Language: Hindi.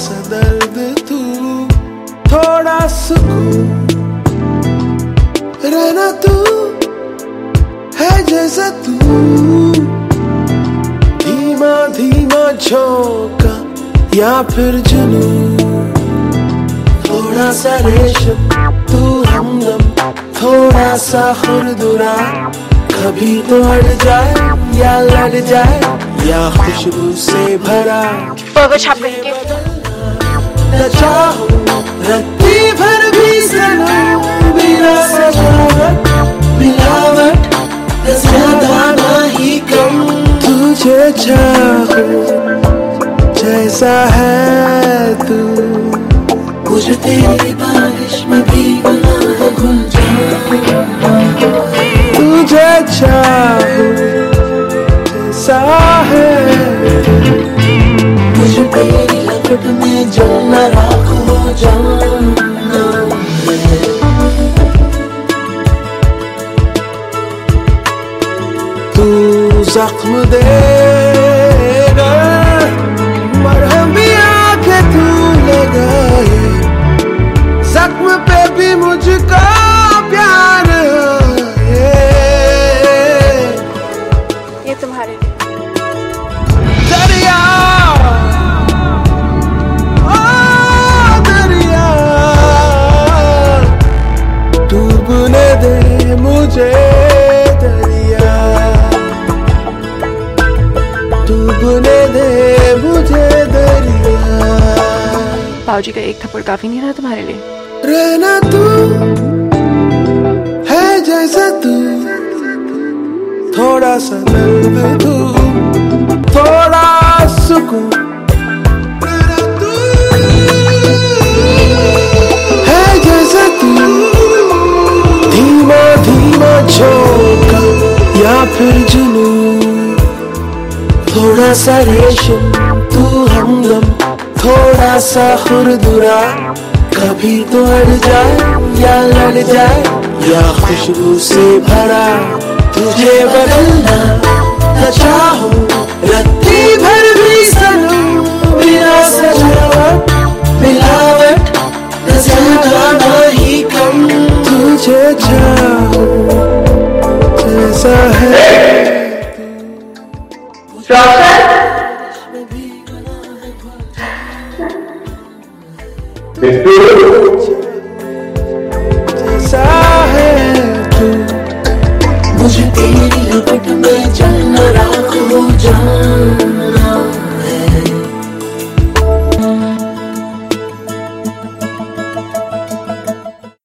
सा दर्द तू, थोड़ा सुकून रहना तू, है जैसा तू। धीमा धीमा झोंका या फिर जुनून। थोड़ा सा रेशम, तू हमदम, थोड़ा सा खुरदुरा कभी तो अड़ जाए या लड़ जाए या खुशबू से भरा। बर्गर छाप करेंगे चाहो रत्ती भर भी सनम, बिना सजावट, मिलावट ज़्यादा ना ही कम। तुझे चाहो, जैसा है तू। मुझे तेरी बारिश तू जख्म देगा मरहम तू लगाए जख्म पे भी मुझको प्यार ये तुम्हारे लिए। बाबूजी का एक थप्पड़ काफ़ी नहीं रहा तुम्हारे लिए? रहना तू, है जैसा तू। थोड़ा सा दर्द तू, थोड़ा सुकून। जैसा तू। धीमा धीमा झोंका या फिर जुनून। थोड़ा सा रेशम। थोड़ा सा खुरदुरा कभी तो अड़ जाए या लड़ जाए, या खुशबू से भरा तुझे बदलना रत्ती भर भी सनम सजावट, मिलावट ज़्यादा ही कम। तुझे जैसा है। जैसा है तू मुझे तेरी लपट